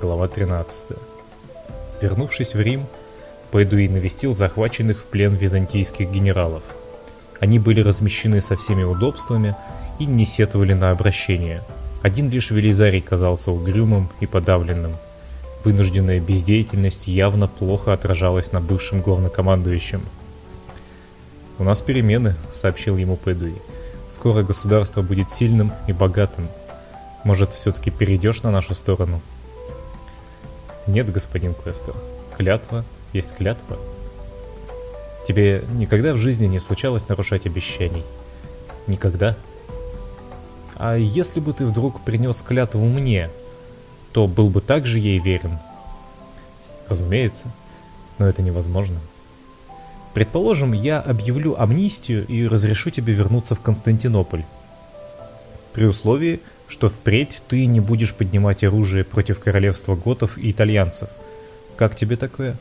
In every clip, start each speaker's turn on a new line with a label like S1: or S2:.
S1: Глава 13. Вернувшись в Рим, Пэдуи навестил захваченных в плен византийских генералов. Они были размещены со всеми удобствами и не сетовали на обращение. Один лишь Велизарий казался угрюмым и подавленным. Вынужденная бездеятельность явно плохо отражалась на бывшем главнокомандующем. «У нас перемены», — сообщил ему Пэдуи. «Скоро государство будет сильным и богатым. Может, все-таки перейдешь на нашу сторону?» «Нет, господин Квестер. Клятва есть клятва. Тебе никогда в жизни не случалось нарушать обещаний? Никогда? А если бы ты вдруг принес клятву мне, то был бы также ей верен? Разумеется, но это невозможно. Предположим, я объявлю амнистию и разрешу тебе вернуться в Константинополь. При условии, что впредь ты не будешь поднимать оружие против королевства готов и итальянцев. Как тебе такое?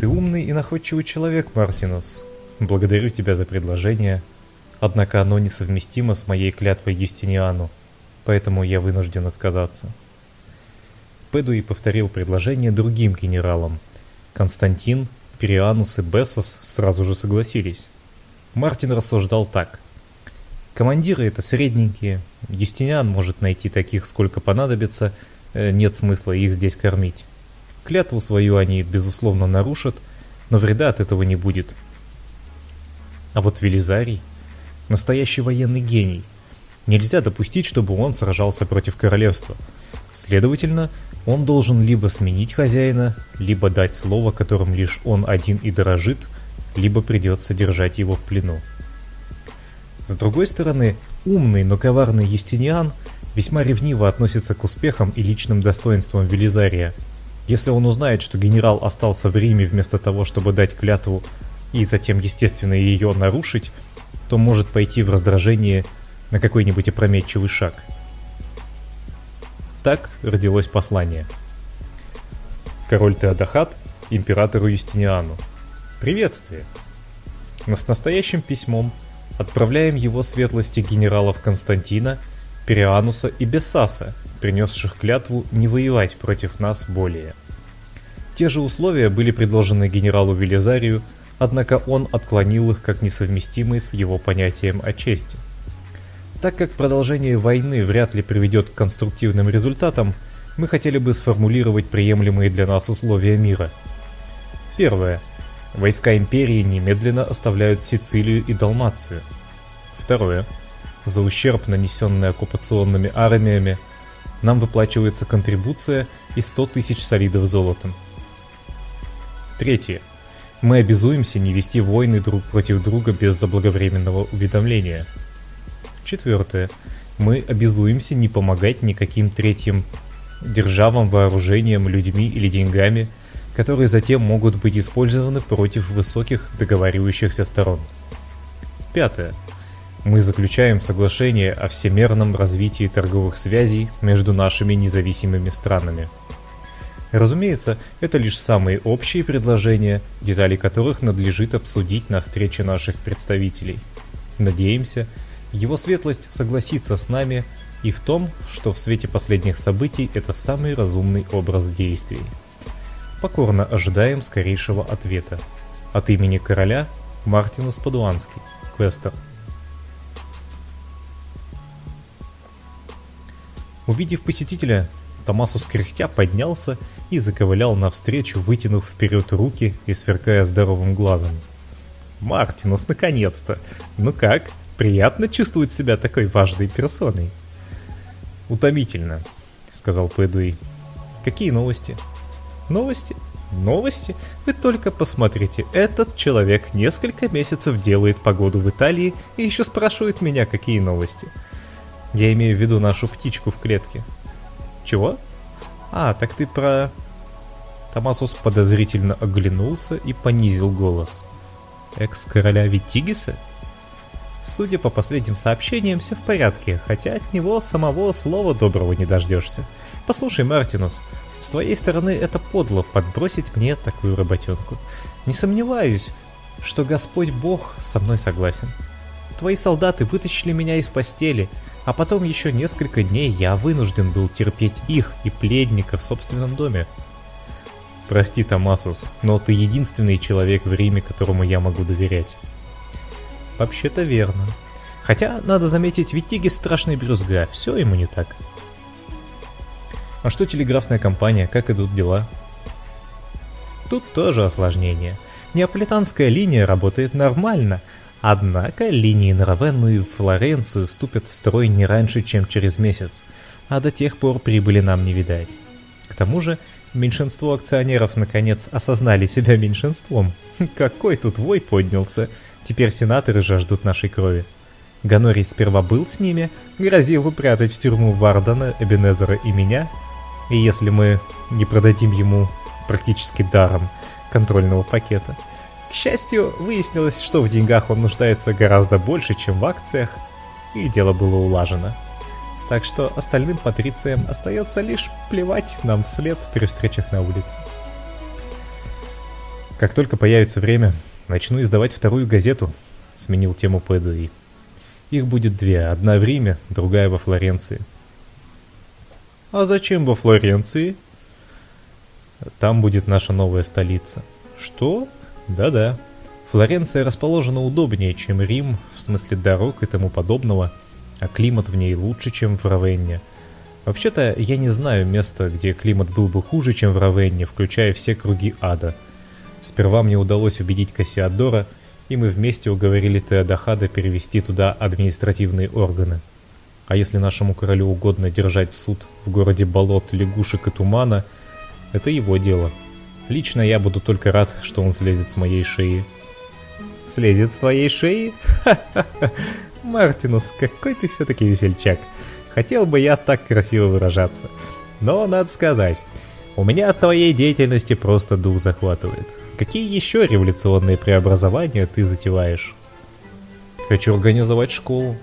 S1: Ты умный и находчивый человек, Мартинус. Благодарю тебя за предложение. Однако оно несовместимо с моей клятвой Юстиниану, поэтому я вынужден отказаться. Пэдуи повторил предложение другим генералам. Константин, Перианус и Бессос сразу же согласились. Мартин рассуждал так. Командиры это средненькие, Юстиниан может найти таких сколько понадобится, э, нет смысла их здесь кормить. Клятву свою они, безусловно, нарушат, но вреда от этого не будет. А вот Велизарий – настоящий военный гений. Нельзя допустить, чтобы он сражался против королевства. Следовательно, он должен либо сменить хозяина, либо дать слово, которым лишь он один и дорожит, либо придется держать его в плену. С другой стороны, умный, но коварный Юстиниан весьма ревниво относится к успехам и личным достоинствам Велизария – если он узнает, что генерал остался в Риме вместо того, чтобы дать клятву и затем, естественно, ее нарушить, то может пойти в раздражение на какой-нибудь опрометчивый шаг. Так родилось послание. Король Теодахат императору Юстиниану. Приветствие! С настоящим письмом отправляем его светлости генералов Константина, Периануса и Бессаса, принесших клятву не воевать против нас более. Те же условия были предложены генералу Велизарию, однако он отклонил их как несовместимые с его понятием о чести. Так как продолжение войны вряд ли приведет к конструктивным результатам, мы хотели бы сформулировать приемлемые для нас условия мира. Первое. Войска империи немедленно оставляют Сицилию и Далмацию. Второе. За ущерб, нанесенный оккупационными армиями, нам выплачивается контрибуция и 100 тысяч солидов золотом. Третье. Мы обязуемся не вести войны друг против друга без заблаговременного уведомления. Четвертое. Мы обязуемся не помогать никаким третьим державам, вооружением, людьми или деньгами, которые затем могут быть использованы против высоких договаривающихся сторон. Пятое. Мы заключаем соглашение о всемерном развитии торговых связей между нашими независимыми странами. Разумеется, это лишь самые общие предложения, детали которых надлежит обсудить на встрече наших представителей. Надеемся, его светлость согласится с нами и в том, что в свете последних событий это самый разумный образ действий. Покорно ожидаем скорейшего ответа. От имени короля Мартинус Падуанский, Квестер. Увидев посетителя, Томасус кряхтя поднялся и заковылял навстречу, вытянув вперед руки и сверкая здоровым глазом. «Мартинус, наконец-то! Ну как, приятно чувствовать себя такой важной персоной?» «Утомительно», — сказал Пэдуи. «Какие новости?» «Новости? Новости? Вы только посмотрите, этот человек несколько месяцев делает погоду в Италии и еще спрашивает меня, какие новости. Я имею в виду нашу птичку в клетке. «Чего?» «А, так ты про...» Томасус подозрительно оглянулся и понизил голос. «Экс-короля Витигиса?» Судя по последним сообщениям, все в порядке, хотя от него самого слова доброго не дождешься. Послушай, Мартинус, с твоей стороны это подло подбросить мне такую работенку. Не сомневаюсь, что Господь Бог со мной согласен. Твои солдаты вытащили меня из постели, А потом еще несколько дней я вынужден был терпеть их и пледника в собственном доме. Прости, Томасус, но ты единственный человек в Риме, которому я могу доверять. Вообще-то верно. Хотя, надо заметить, Витиги страшный брюзга, все ему не так. А что телеграфная компания, как идут дела? Тут тоже осложнение. Неаполитанская линия работает нормально, однако линии на Равенну и Флоренцию вступят в строй не раньше, чем через месяц, а до тех пор прибыли нам не видать. К тому же, меньшинство акционеров наконец осознали себя меньшинством. Какой тут вой поднялся, теперь сенаторы жаждут нашей крови. Ганорий сперва был с ними, грозил упрятать в тюрьму Вардана, Эбенезера и меня, если мы не продадим ему практически даром контрольного пакета. К счастью, выяснилось, что в деньгах он нуждается гораздо больше, чем в акциях, и дело было улажено. Так что остальным патрициям остается лишь плевать нам вслед при встречах на улице. Как только появится время, начну издавать вторую газету, сменил тему Пэдуи. Их будет две, одна в Риме, другая во Флоренции. А зачем во Флоренции? Там будет наша новая столица. Что? Да-да. Флоренция расположена удобнее, чем Рим, в смысле дорог и тому подобного, а климат в ней лучше, чем в Равенне. Вообще-то, я не знаю места, где климат был бы хуже, чем в Равенне, включая все круги ада. Сперва мне удалось убедить Кассиадора, и мы вместе уговорили Теодахада перевести туда административные органы. А если нашему королю угодно держать суд в городе болот, лягушек и тумана – это его дело. Лично я буду только рад, что он слезет с моей шеи. Слезет с твоей шеи? Ха-ха-ха. Мартинус, какой ты все-таки весельчак. Хотел бы я так красиво выражаться. Но надо сказать, у меня от твоей деятельности просто дух захватывает. Какие еще революционные преобразования ты затеваешь? Хочу организовать школу.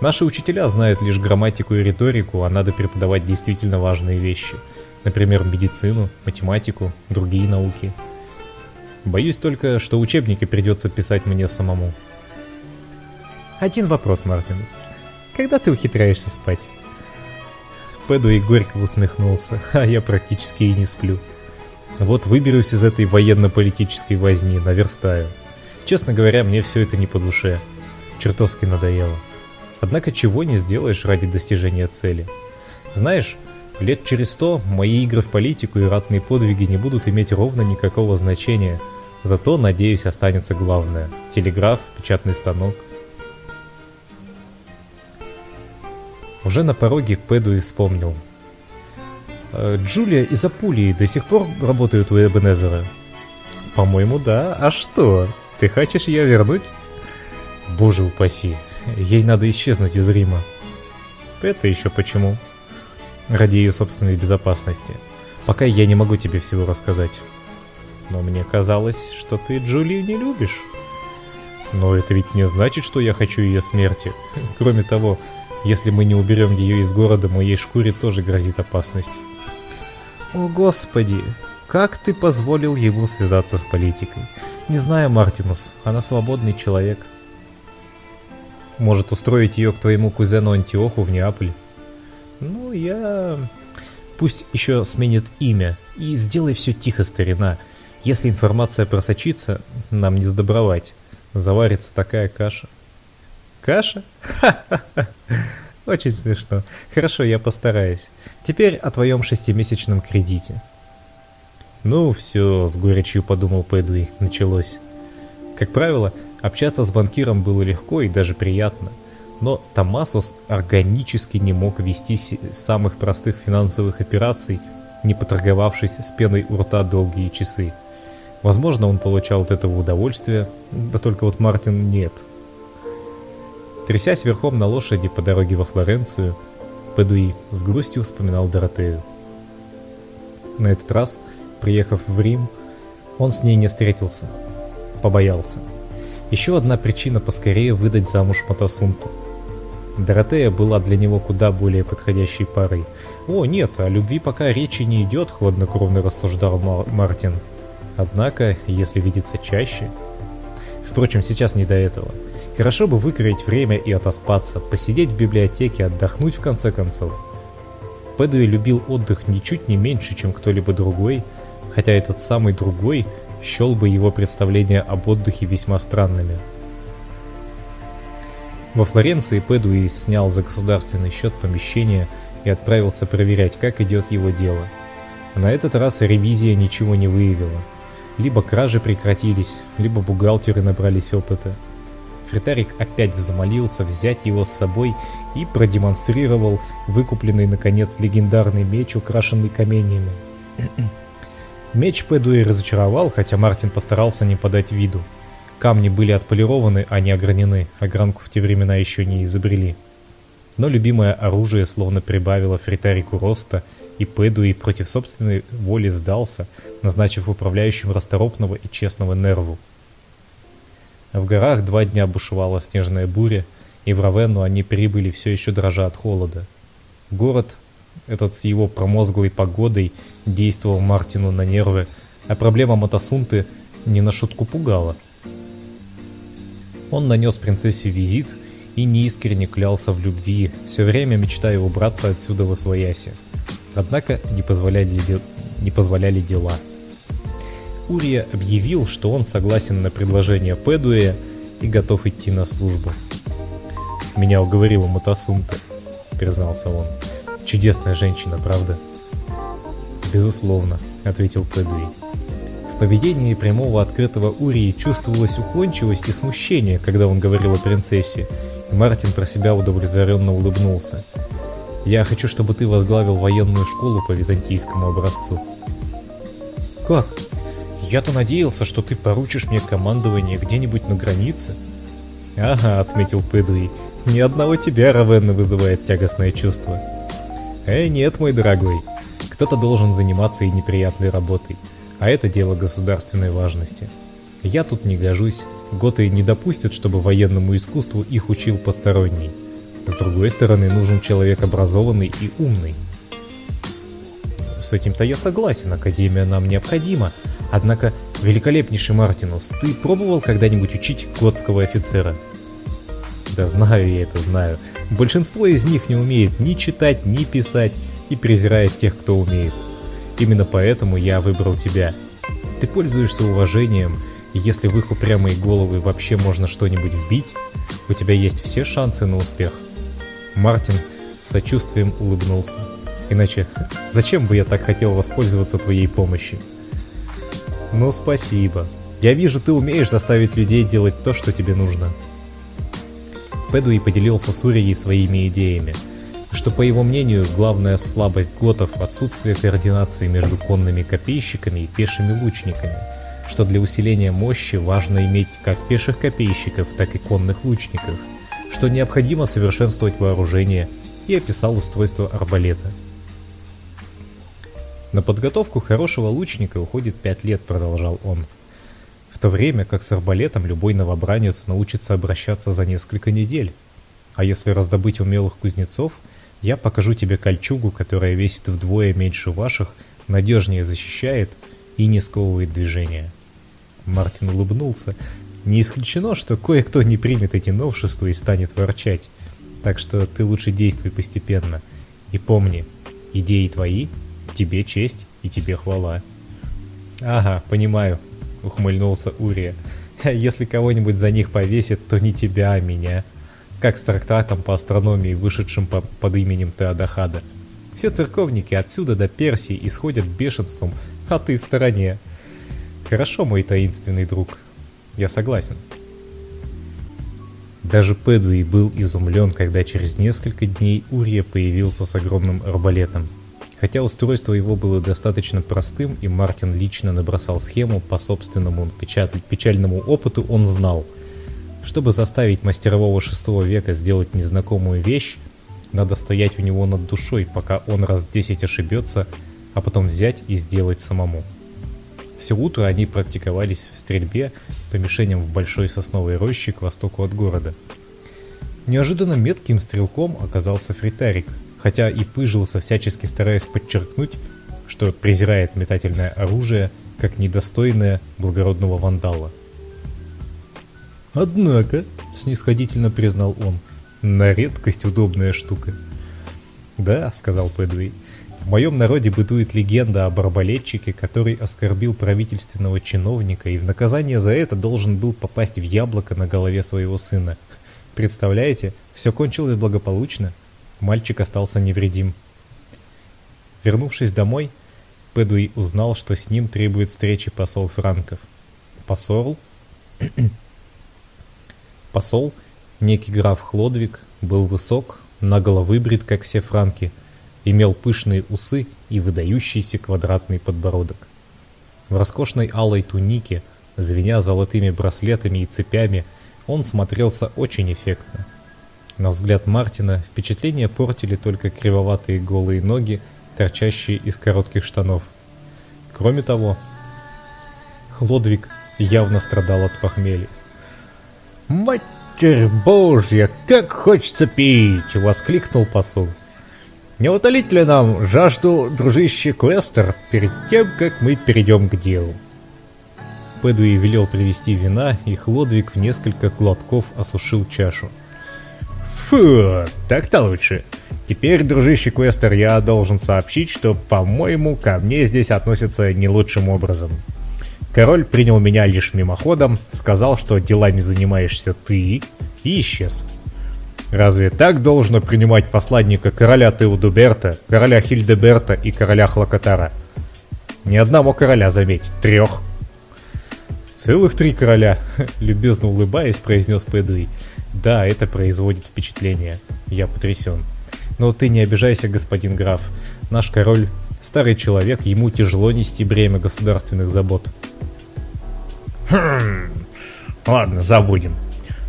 S1: Наши учителя знают лишь грамматику и риторику, а надо преподавать действительно важные вещи – Например, медицину, математику, другие науки. Боюсь только, что учебники придется писать мне самому. Один вопрос, Мартинус. Когда ты ухитряешься спать? Пэду и горько усмехнулся, а я практически и не сплю. Вот выберусь из этой военно-политической возни, наверстаю. Честно говоря, мне все это не по душе. Чертовски надоело. Однако чего не сделаешь ради достижения цели. Знаешь, Лет через сто мои игры в политику и ратные подвиги не будут иметь ровно никакого значения. Зато, надеюсь, останется главное – телеграф, печатный станок. Уже на пороге Пэду вспомнил. «Э, Джулия из Апулии до сих пор работают у Эбенезера? По-моему, да. А что? Ты хочешь ее вернуть? Боже упаси. Ей надо исчезнуть из Рима. Это еще почему? ради ее собственной безопасности. Пока я не могу тебе всего рассказать. Но мне казалось, что ты Джулию не любишь. Но это ведь не значит, что я хочу ее смерти. Кроме того, если мы не уберем ее из города, моей шкуре тоже грозит опасность. О господи, как ты позволил ему связаться с политикой? Не знаю, Мартинус, она свободный человек. Может устроить ее к твоему кузену Антиоху в Неаполь? Ну, я... Пусть еще сменит имя. И сделай все тихо, старина. Если информация просочится, нам не сдобровать. Заварится такая каша. Каша? Ха-ха-ха. Очень смешно. Хорошо, я постараюсь. Теперь о твоем шестимесячном кредите. Ну, все, с горечью подумал Пэдуи, началось. Как правило, общаться с банкиром было легко и даже приятно – но Томасус органически не мог вести самых простых финансовых операций, не поторговавшись с пеной у рта долгие часы. Возможно, он получал от этого удовольствие, да только вот Мартин нет. Трясясь верхом на лошади по дороге во Флоренцию, Педуи с грустью вспоминал Доротею. На этот раз, приехав в Рим, он с ней не встретился, побоялся. Еще одна причина поскорее выдать замуж Матасунту – Доротея была для него куда более подходящей парой. «О, нет, о любви пока речи не идет», — хладнокровно рассуждал Мартин. «Однако, если видеться чаще...» Впрочем, сейчас не до этого. Хорошо бы выкроить время и отоспаться, посидеть в библиотеке, отдохнуть в конце концов. Пэдуи любил отдых ничуть не меньше, чем кто-либо другой, хотя этот самый другой счел бы его представления об отдыхе весьма странными. Во Флоренции Пэдуи снял за государственный счет помещение и отправился проверять, как идет его дело. На этот раз ревизия ничего не выявила. Либо кражи прекратились, либо бухгалтеры набрались опыта. Фритарик опять взмолился взять его с собой и продемонстрировал выкупленный, наконец, легендарный меч, украшенный каменьями. Меч Пэдуи разочаровал, хотя Мартин постарался не подать виду. Камни были отполированы, а не огранены, огранку в те времена еще не изобрели. Но любимое оружие словно прибавило Фритарику роста, и Пэдуи против собственной воли сдался, назначив управляющим расторопного и честного Нерву. В горах два дня бушевала снежная буря, и в Равенну они прибыли все еще дрожа от холода. Город, этот с его промозглой погодой, действовал Мартину на нервы, а проблема Матасунты не на шутку пугала. Он нанес принцессе визит и неискренне клялся в любви, все время мечтая убраться отсюда во свояси. Однако не позволяли, не позволяли дела – Урия объявил, что он согласен на предложение Пэдуэя и готов идти на службу. «Меня уговорила Матасунта», — признался он. «Чудесная женщина, правда?» «Безусловно», — ответил Пэдуэй. В поведении прямого открытого Урии чувствовалась уклончивость и смущение, когда он говорил о принцессе, и Мартин про себя удовлетворенно улыбнулся. «Я хочу, чтобы ты возглавил военную школу по византийскому образцу». «Как?» Я-то надеялся, что ты поручишь мне командование где-нибудь на границе. Ага, отметил Пэдуи. Ни одного тебя Равенна вызывает тягостное чувство. Э, нет, мой дорогой. Кто-то должен заниматься и неприятной работой. А это дело государственной важности. Я тут не гожусь. Готы не допустят, чтобы военному искусству их учил посторонний. С другой стороны, нужен человек образованный и умный. С этим-то я согласен, Академия нам необходима, Однако, великолепнейший Мартинус, ты пробовал когда-нибудь учить готского офицера? Да знаю я это, знаю. Большинство из них не умеет ни читать, ни писать и презирает тех, кто умеет. Именно поэтому я выбрал тебя. Ты пользуешься уважением, и если в их упрямые головы вообще можно что-нибудь вбить, у тебя есть все шансы на успех. Мартин с сочувствием улыбнулся. Иначе, зачем бы я так хотел воспользоваться твоей помощью? Ну спасибо. Я вижу, ты умеешь заставить людей делать то, что тебе нужно. Пэдуи поделился с Урией своими идеями, что, по его мнению, главная слабость готов – отсутствие координации между конными копейщиками и пешими лучниками, что для усиления мощи важно иметь как пеших копейщиков, так и конных лучников, что необходимо совершенствовать вооружение и описал устройство арбалета – на подготовку хорошего лучника уходит 5 лет, продолжал он. В то время как с арбалетом любой новобранец научится обращаться за несколько недель. А если раздобыть умелых кузнецов, я покажу тебе кольчугу, которая весит вдвое меньше ваших, надежнее защищает и не сковывает движения. Мартин улыбнулся. Не исключено, что кое-кто не примет эти новшества и станет ворчать. Так что ты лучше действуй постепенно. И помни, идеи твои, Тебе честь и тебе хвала. Ага, понимаю, ухмыльнулся Урия. Если кого-нибудь за них повесит, то не тебя, а меня. Как с трактатом по астрономии, вышедшим по под именем Теодахада. Все церковники отсюда до Персии исходят бешенством, а ты в стороне. Хорошо, мой таинственный друг. Я согласен. Даже Пэдуи был изумлен, когда через несколько дней Урия появился с огромным арбалетом. Хотя устройство его было достаточно простым, и Мартин лично набросал схему по собственному печальному опыту, он знал. Чтобы заставить мастерового шестого века сделать незнакомую вещь, надо стоять у него над душой, пока он раз десять ошибется, а потом взять и сделать самому. Все утро они практиковались в стрельбе по мишеням в большой сосновой роще к востоку от города. Неожиданно метким стрелком оказался Фритарик – хотя и пыжился, всячески стараясь подчеркнуть, что презирает метательное оружие как недостойное благородного вандала. Однако, снисходительно признал он, на редкость удобная штука. Да, сказал Пэдуэй, в моем народе бытует легенда об арбалетчике, который оскорбил правительственного чиновника и в наказание за это должен был попасть в яблоко на голове своего сына. Представляете, все кончилось благополучно. Мальчик остался невредим. Вернувшись домой, Пэдуи узнал, что с ним требует встречи посол Франков. Посол? Посол, некий граф Хлодвиг, был высок, наголо выбрит, как все франки – имел пышные усы и выдающийся квадратный подбородок. В роскошной алой тунике, звеня золотыми браслетами и цепями, он смотрелся очень эффектно. На взгляд Мартина впечатление портили только кривоватые голые ноги, торчащие из коротких штанов. Кроме того, Хлодвиг явно страдал от похмелья.
S2: «Матерь Божья, как хочется пить!» — воскликнул посол. Не утолить ли нам жажду, дружище Квестер, перед тем, как мы перейдем к делу?
S1: Пэдуи велел привезти вина, и Хлодвиг в несколько глотков осушил чашу.
S2: Фу, так-то лучше. Теперь, дружище Квестер, я должен сообщить, что, по-моему, ко мне здесь относятся не лучшим образом. Король принял меня лишь мимоходом, сказал, что делами занимаешься ты, и исчез. Разве так должно принимать посланника короля Теодуберта, короля Хильдеберта и короля Хлокотара? Ни одного короля, заметь, трех.
S1: Целых три короля, любезно улыбаясь, произнес Пэдуи. Да, это производит впечатление. Я потрясен. Но ты не обижайся, господин граф. Наш король старый человек, ему тяжело нести бремя государственных забот.
S2: Хм, ладно, забудем.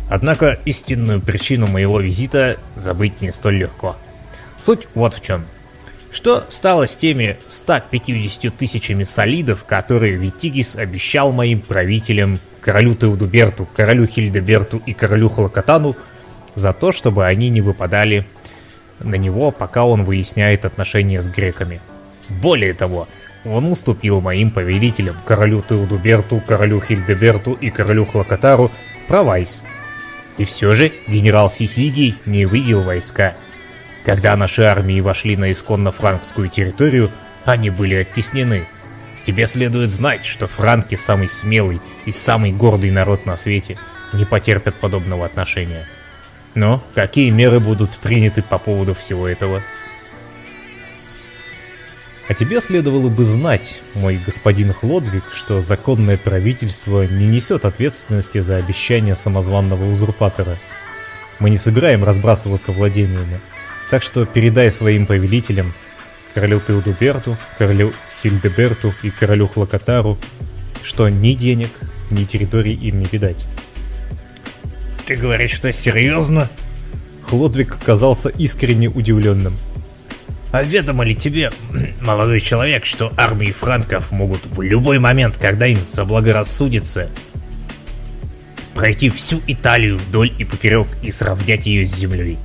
S2: Однако истинную причину моего визита забыть не столь легко. Суть вот в чем. Что стало с теми 150 тысячами солидов, которые Витигис обещал моим правителям, королю Теудуберту, королю Хильдеберту и королю Хлокотану, за то, чтобы они не выпадали на него, пока он выясняет отношения с греками. Более того, он уступил моим повелителям, королю Теудуберту, королю Хильдеберту и королю Хлокотару, провайс – и все же генерал Сисигий не вывел войска. Когда наши армии вошли на исконно франкскую территорию, они были оттеснены. Тебе следует знать, что франки самый смелый и самый гордый народ на свете не потерпят подобного отношения. Но какие меры будут приняты по поводу всего этого?
S1: А тебе следовало бы знать, мой господин Хлодвиг, что законное правительство не несет ответственности за обещания самозванного узурпатора. Мы не собираем разбрасываться владениями, так что передай своим повелителям, королю Теодуберту, королю Хильдеберту и королю Хлокотару, что ни денег, ни территорий им не видать.
S2: Ты говоришь, что серьезно?
S1: Хлодвиг казался искренне удивленным.
S2: А ведомо ли тебе, молодой человек, что армии франков могут в любой момент, когда им заблагорассудится, пройти всю Италию вдоль и поперек и сравнять ее с землей?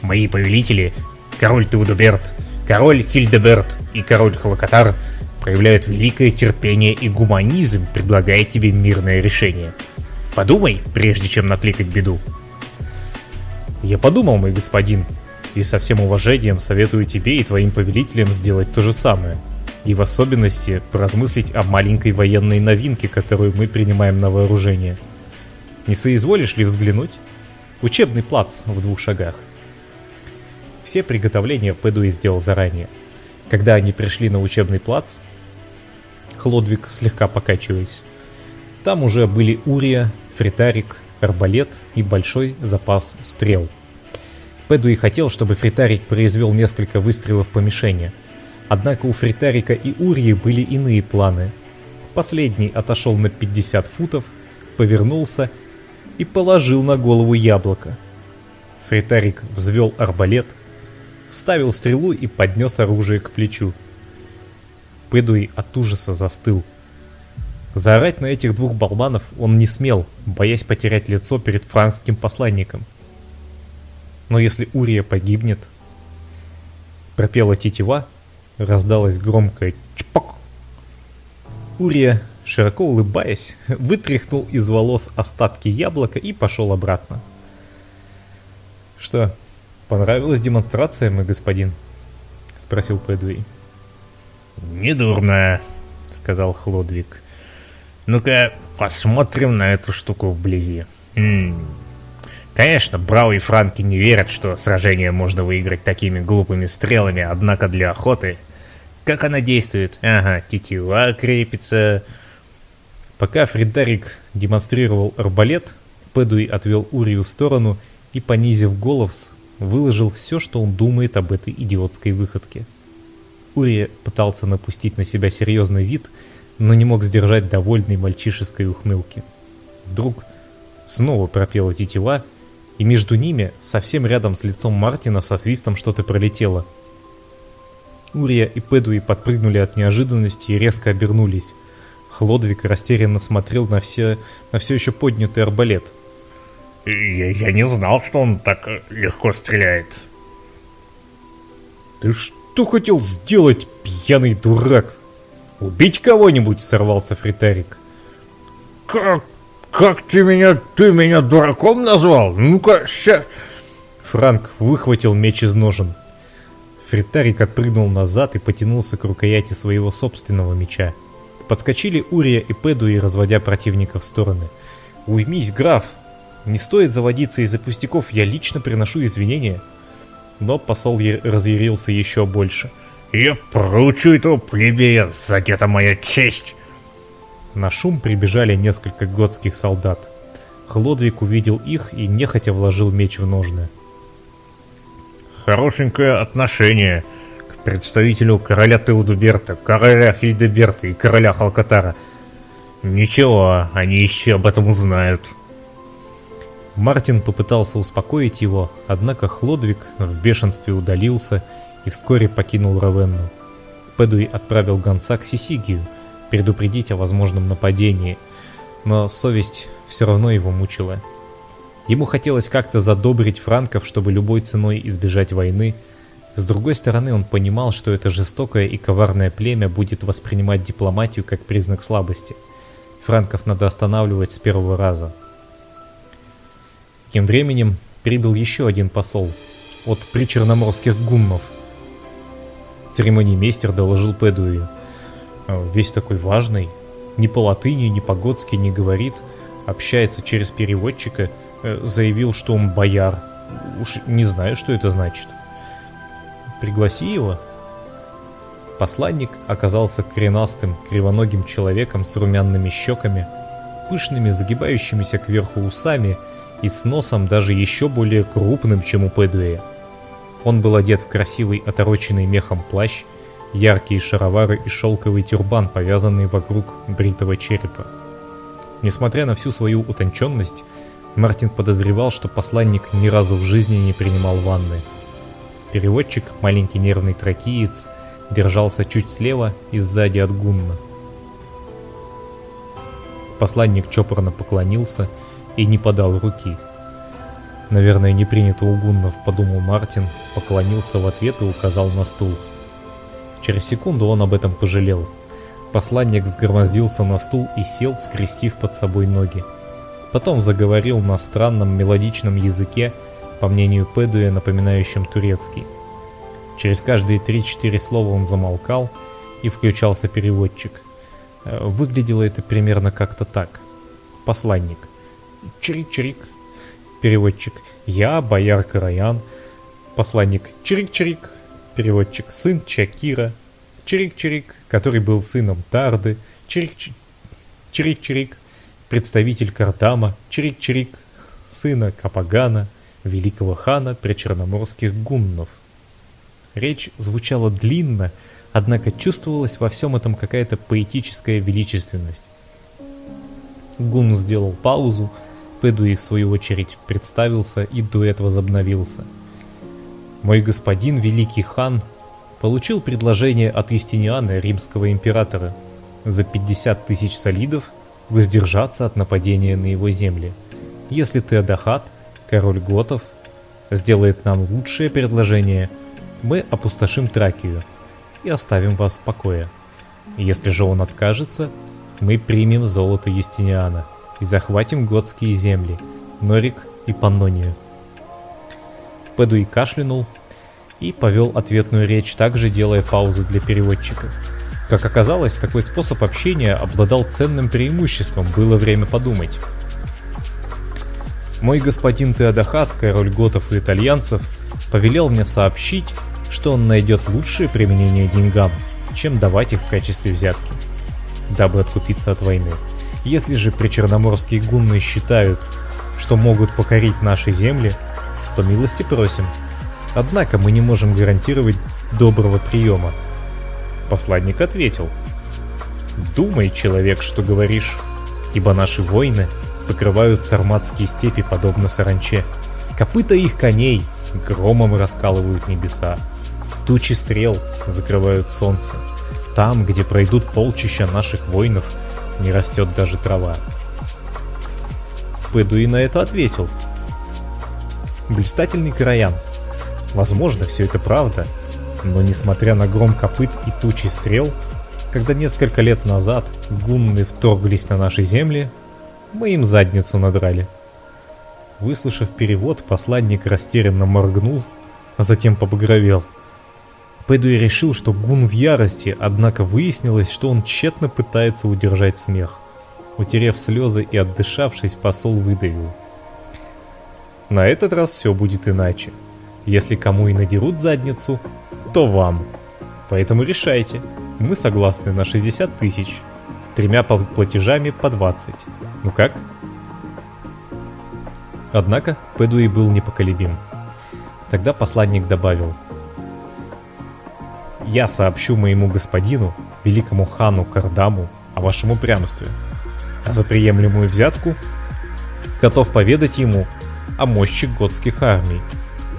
S2: Мои повелители, король Теудоберт, король Хильдеберт и король Холокотар, проявляют великое терпение и гуманизм, предлагая тебе мирное решение. Подумай, прежде чем накликать беду.
S1: Я подумал, мой господин, и со всем уважением советую тебе и твоим повелителям сделать то же самое. И в особенности поразмыслить о маленькой военной новинке, которую мы принимаем на вооружение. Не соизволишь ли взглянуть? Учебный плац в двух шагах. Все приготовления Пэдуи сделал заранее. Когда они пришли на учебный плац, Хлодвиг слегка покачиваясь. Там уже были Урия, Фритарик, арбалет и большой запас стрел – Пэдуи хотел, чтобы Фритарик произвел несколько выстрелов по мишени. Однако у Фритарика и Урьи были иные планы. Последний отошел на 50 футов, повернулся и положил на голову яблоко. Фритарик взвел арбалет, вставил стрелу и поднес оружие к плечу. Пэдуи от ужаса застыл. Заорать на этих двух болванов он не смел, боясь потерять лицо перед франкским посланником – но если Урия погибнет... Пропела тетива, раздалось громкое чпок. Урия широко улыбаясь, вытряхнул из волос остатки яблока и пошел обратно. «Что, понравилась демонстрация, мой господин?» — спросил Пэдуэй.
S2: «Недурно», — сказал Хлодвиг. «Ну-ка, посмотрим на эту штуку вблизи. М -м. Конечно, Брау и Франки не верят, что сражение можно выиграть такими глупыми стрелами, однако для охоты... Как она действует? Ага, тетива крепится...
S1: Пока Фредерик демонстрировал арбалет, Пэдуи отвел Урию в сторону и, понизив голос, выложил все, что он думает об этой идиотской выходке. Урия пытался напустить на себя серьезный вид, но не мог сдержать довольной мальчишеской ухмылки. Вдруг снова пропела тетива, и между ними, совсем рядом с лицом Мартина, со свистом что-то пролетело. Урия и Пэдуи подпрыгнули от неожиданности и резко обернулись. Хлодвиг растерянно смотрел на все, на все еще поднятый арбалет.
S2: Я, я не знал, что он так э, легко стреляет.
S1: Ты что хотел сделать, пьяный дурак? Убить кого-нибудь, сорвался Фритарик.
S2: Как как ты меня, ты меня дураком назвал? Ну-ка, ща...
S1: Франк выхватил меч из ножен. Фритарик отпрыгнул назад и потянулся к рукояти своего собственного меча. Подскочили Урия и Педуи, разводя противника в стороны. «Уймись, граф! Не стоит заводиться из-за пустяков, я лично приношу извинения». Но посол разъярился еще больше.
S2: «Я проучу этого плебея, задета моя честь!»
S1: На шум прибежали несколько готских солдат. Хлодвиг увидел их и нехотя вложил меч в ножны.
S2: «Хорошенькое отношение к представителю короля Теудуберта, короля Хильдеберта и короля Халкатара. Ничего, они еще об этом узнают».
S1: Мартин попытался успокоить его, однако Хлодвиг в бешенстве удалился и вскоре покинул Равенну. Пэдуи отправил гонца к Сисигию – предупредить о возможном нападении, но совесть все равно его мучила. Ему хотелось как-то задобрить франков, чтобы любой ценой избежать войны. С другой стороны, он понимал, что это жестокое и коварное племя будет воспринимать дипломатию как признак слабости. Франков надо останавливать с первого раза. Тем временем прибыл еще один посол от причерноморских гуннов. Церемониймейстер доложил Пэдуи. А, весь такой важный, ни по латыни, ни по-готски не говорит, общается через переводчика, э, заявил, что он бояр. Уж не знаю, что это значит. Пригласи его. Посланник оказался коренастым, кривоногим человеком с румяными щеками, пышными, загибающимися кверху усами и с носом даже еще более крупным, чем у Пэдуэя. Он был одет в красивый, отороченный мехом плащ, яркие шаровары и шелковый тюрбан, повязанный вокруг бритого черепа. Несмотря на всю свою утонченность, Мартин подозревал, что посланник ни разу в жизни не принимал ванны. Переводчик, маленький нервный тракиец, держался чуть слева и сзади от гунна. Посланник чопорно поклонился и не подал руки. Наверное, не принято у гуннов, подумал Мартин, поклонился в ответ и указал на стул. Через секунду он об этом пожалел. Посланник сгромоздился на стул и сел, скрестив под собой ноги. Потом заговорил на странном мелодичном языке, по мнению Пэдуя, напоминающем турецкий. Через каждые 3-4 слова он замолкал и включался переводчик. Э, выглядело это примерно как-то так. Посланник. Чирик-чирик. Переводчик. Я, бояр Караян. Посланник. Чирик-чирик переводчик, сын Чакира, Чирик-Чирик, который был сыном Тарды, Чирик-Чирик, представитель Картама, Чирик-Чирик, сына Капагана, великого хана причерноморских гуннов. Речь звучала длинно, однако чувствовалась во всем этом какая-то поэтическая величественность. Гун сделал паузу, Пэдуи в свою очередь представился и дуэт возобновился – мой господин Великий Хан получил предложение от Юстиниана, римского императора, за 50 тысяч солидов воздержаться от нападения на его земли. Если Теодахат, король готов, сделает нам лучшее предложение, мы опустошим Тракию и оставим вас в покое. Если же он откажется, мы примем золото Юстиниана и захватим готские земли, Норик и Паннонию. Пэдуи кашлянул и повел ответную речь, также делая паузы для переводчиков. Как оказалось, такой способ общения обладал ценным преимуществом, было время подумать. Мой господин Теодахат, король готов и итальянцев, повелел мне сообщить, что он найдет лучшее применение деньгам, чем давать их в качестве взятки, дабы откупиться от войны. Если же причерноморские гунны считают, что могут покорить наши земли, то милости просим. Однако мы не можем гарантировать доброго приема. Посланник ответил. «Думай, человек, что говоришь, ибо наши воины покрывают сарматские степи подобно саранче. Копыта их коней громом раскалывают небеса. Тучи стрел закрывают солнце. Там, где пройдут полчища наших воинов, не растет даже трава. Пэдуи на это ответил. Блистательный Караян. Возможно, все это правда, но несмотря на гром копыт и тучи стрел, когда несколько лет назад гунны вторглись на наши земли, мы им задницу надрали. Выслушав перевод, посланник растерянно моргнул, а затем побагровел. Пэдуи решил, что Гун в ярости, однако выяснилось, что он тщетно пытается удержать смех. Утерев слезы и отдышавшись, посол выдавил. На этот раз все будет иначе. Если кому и надерут задницу, то вам. Поэтому решайте. Мы согласны на 60 тысяч. Тремя платежами по 20. Ну как? Однако Пэдуи был непоколебим. Тогда посланник добавил. «Я сообщу моему господину, великому хану Кардаму, о вашем упрямстве, а за приемлемую взятку готов поведать ему о мощи готских армий,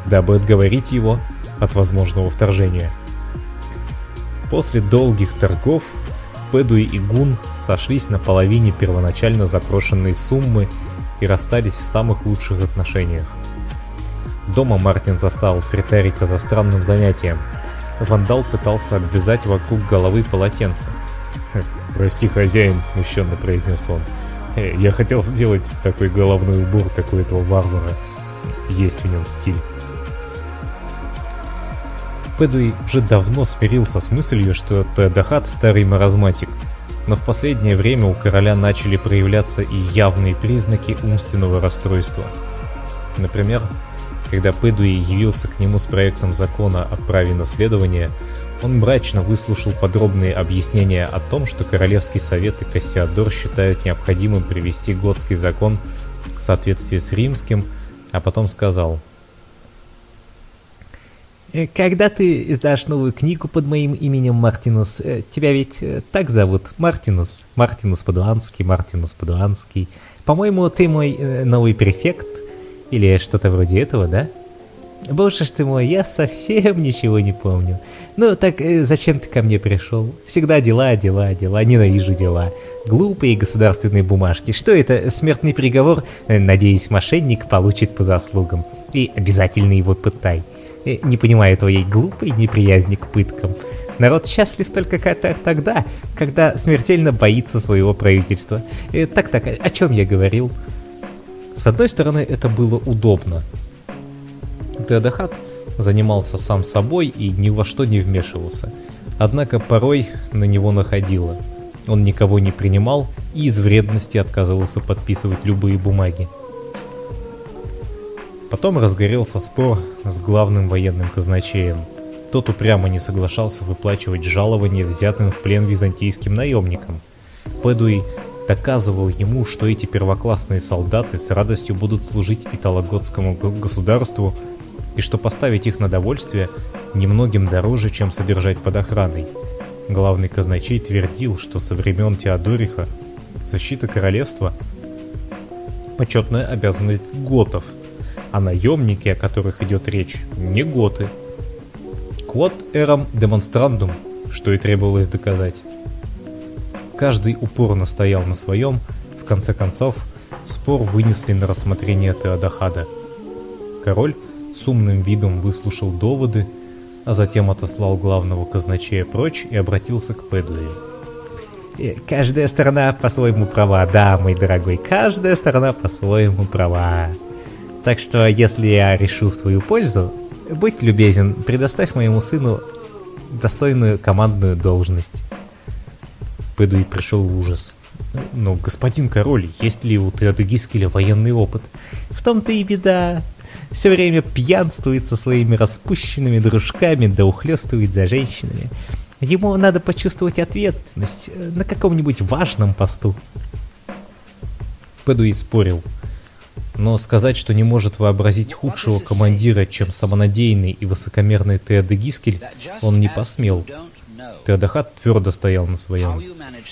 S1: дабы отговорить его от возможного вторжения». После долгих торгов Пэдуи и Гун сошлись на половине первоначально запрошенной суммы и расстались в самых лучших отношениях. Дома Мартин застал Фритерика за странным занятием. Вандал пытался обвязать вокруг головы полотенце. «Хм, «Прости, хозяин», — смущенно произнес он. «Э, «Я хотел сделать такой головной убор, как у этого варвара. Есть в нем стиль». Пэдуи уже давно смирился с мыслью, что Теодахат старый маразматик — но в последнее время у короля начали проявляться и явные признаки умственного расстройства. Например, когда Пэдуи явился к нему с проектом закона о праве наследования, он мрачно выслушал подробные объяснения о том, что Королевский совет и Кассиадор считают необходимым привести готский закон в соответствии с римским, а потом сказал –
S3: Э, когда ты издашь новую книгу под моим именем Мартинус, э, тебя ведь э, так зовут, Мартинус, Мартинус Падуанский, Мартинус Падуанский. По-моему, ты мой новый префект, или что-то вроде этого, да? Боже ж ты мой, я совсем ничего не помню. Ну так зачем ты ко мне пришел? Всегда дела, дела, дела, ненавижу дела. Глупые государственные бумажки. Что это, смертный приговор? Надеюсь, мошенник получит по заслугам. И обязательно его пытай. Э, не понимаю твоей глупой неприязни к пыткам. Народ счастлив только тогда, когда смертельно боится своего правительства. Так-так, э, о чем я говорил?
S1: С одной стороны, это было удобно. Теодахат занимался сам собой и ни во что не вмешивался. Однако порой на него находило. Он никого не принимал и из вредности отказывался подписывать любые бумаги. Потом разгорелся спор с главным военным казначеем. Тот упрямо не соглашался выплачивать жалования взятым в плен византийским наемникам. Пэдуи доказывал ему, что эти первоклассные солдаты с радостью будут служить италоготскому государству и что поставить их на довольствие немногим дороже, чем содержать под охраной. Главный казначей твердил, что со времен Теодориха защита королевства – почетная обязанность готов – а наемники, о которых идет речь, не готы. Quod eram demonstrandum, что и требовалось доказать. Каждый упорно стоял на своем, в конце концов, спор вынесли на рассмотрение Теодахада. Король с умным видом выслушал доводы, а затем отослал главного казначея прочь и обратился к Пэдуи.
S3: Э, Каждая сторона по-своему права, да, мой дорогой, каждая сторона по-своему права. Так что, если я решу в твою пользу, будь любезен, предоставь моему сыну достойную командную должность.
S1: Пэдуи пришел в ужас. Но, господин король, есть ли у Триадегискеля военный опыт?
S3: В том-то и беда. Все время пьянствует со своими распущенными дружками, да ухлестывает за женщинами. Ему надо почувствовать ответственность э, на каком-нибудь важном посту.
S1: Пэдуи спорил. Но сказать, что не может вообразить худшего командира, чем самонадеянный и высокомерный Теодегискель, он не посмел. Теодахат твердо стоял на своем.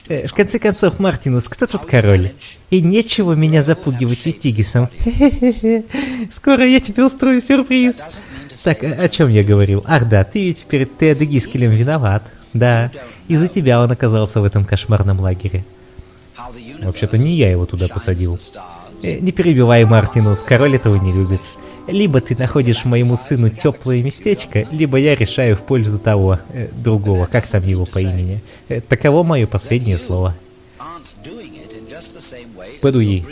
S3: Э, в конце концов, Мартинус, кто тут король? И нечего меня запугивать Витигисом. Скоро я тебе устрою сюрприз. Так, о чем я говорил? Ах да, ты ведь перед Теодегискелем виноват. Да, из-за тебя он оказался в этом кошмарном лагере.
S1: Вообще-то не я его туда посадил.
S3: Э, Не перебивай, Мартинус, король этого не любит. Либо ты находишь моему сыну теплое местечко, либо я решаю в пользу того, э, другого, как там его по имени. Э, таково мое последнее слово.
S1: Пэдуи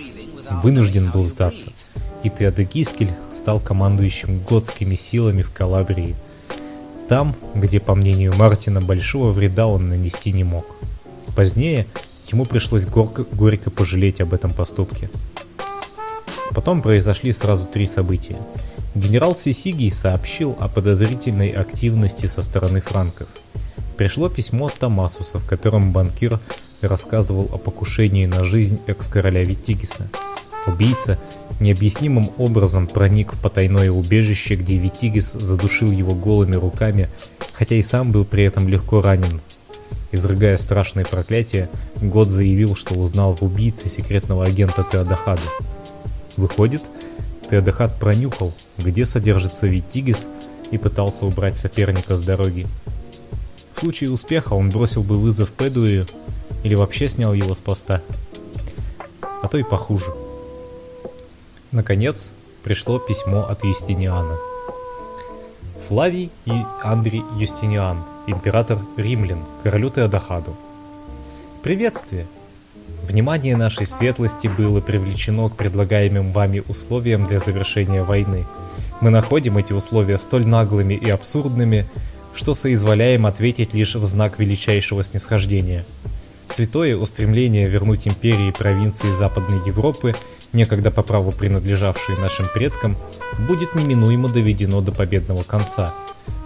S1: вынужден был сдаться, и Теодегискель стал командующим готскими силами в Калабрии. Там, где, по мнению Мартина, большого вреда он нанести не мог. Позднее ему пришлось горько, горько пожалеть об этом поступке. Потом произошли сразу три события. Генерал Сисигий сообщил о подозрительной активности со стороны франков. Пришло письмо от Томасуса, в котором банкир рассказывал о покушении на жизнь экс-короля Витигиса. Убийца необъяснимым образом проник в потайное убежище, где Витигис задушил его голыми руками, хотя и сам был при этом легко ранен. Изрыгая страшное проклятие, Год заявил, что узнал в убийце секретного агента Теодахада. Выходит, Теодахад пронюхал, где содержится Витигис, и пытался убрать соперника с дороги. В случае успеха он бросил бы вызов Пэдуи или вообще снял его с поста. А то и похуже. Наконец, пришло письмо от Юстиниана. Флавий и Андрей Юстиниан, император римлян, королю Теодахаду. Приветствие! Внимание нашей светлости было привлечено к предлагаемым вами условиям для завершения войны. Мы находим эти условия столь наглыми и абсурдными, что соизволяем ответить лишь в знак величайшего снисхождения. Святое устремление вернуть империи провинции Западной Европы, некогда по праву принадлежавшие нашим предкам, будет неминуемо доведено до победного конца.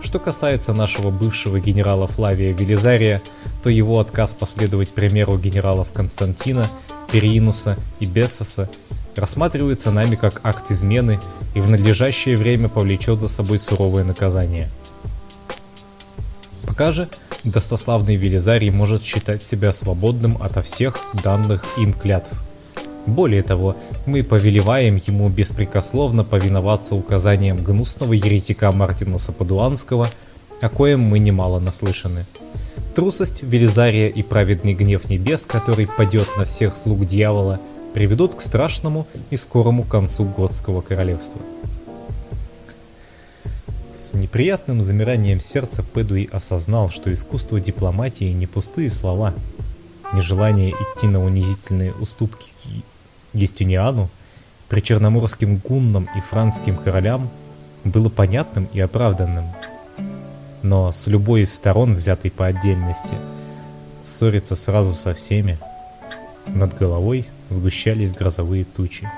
S1: Что касается нашего бывшего генерала Флавия Велизария, то его отказ последовать примеру генералов Константина, Перинуса и Бессоса рассматривается нами как акт измены и в надлежащее время повлечет за собой суровое наказание. Пока же достославный Велизарий может считать себя свободным ото всех данных им клятв. Более того, мы повелеваем ему беспрекословно повиноваться указаниям гнусного еретика Мартинуса Падуанского, о коем мы немало наслышаны. Трусость Велизария и праведный гнев небес, который падет на всех слуг дьявола, приведут к страшному и скорому концу Готского королевства. С неприятным замиранием сердца Пэдуи осознал, что искусство дипломатии не пустые слова. Нежелание идти на унизительные уступки Гестюниану, причерноморским гуннам и франским королям было понятным и оправданным. Но с любой из сторон, взятой по отдельности, ссориться сразу со всеми, над головой сгущались грозовые тучи.